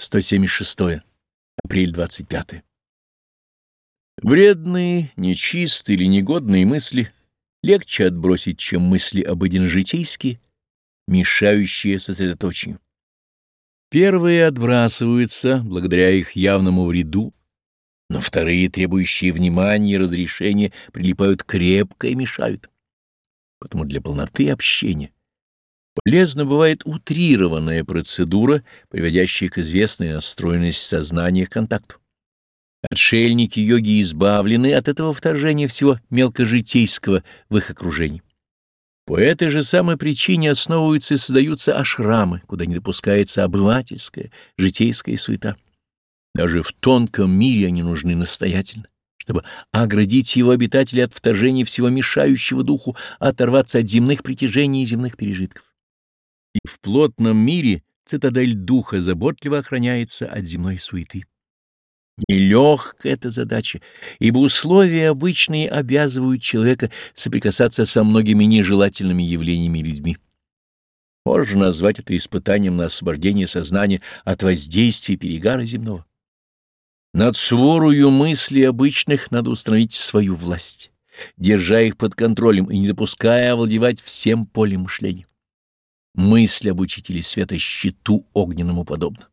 176. Апрель 25. Вредные, нечистые или негодные мысли легче отбросить, чем мысли обыденно-житейские, мешающие сосредоточению. Первые отбрасываются благодаря их явному вреду, но вторые, требующие внимания и разрешения, прилипают крепко и мешают. Потому для полноты общения полезно бывает утрированная процедура, приводящая к известной настроенности сознания к контакту. Отшельники йоги избавлены от этого вторжения всего мелкожитейского в их окружении. По этой же самой причине основываются и создаются ашрамы, куда не допускается обывательская, житейская суета. Даже в тонком мире они нужны настоятельно, чтобы оградить его обитателей от вторжения всего мешающего духу, оторваться от земных притяжений и земных пережитков. И в плотном мире цитадель духа заботливо охраняется от земной суеты. Нелегкая эта задача, ибо условия обычные обязывают человека соприкасаться со многими нежелательными явлениями людьми. Можно назвать это испытанием на освобождение сознания от воздействия перегара земного. Над сворою мыслей обычных надо установить свою власть, держа их под контролем и не допуская овладевать всем полем мышления. Мысль об учителе света щиту огненному подобна.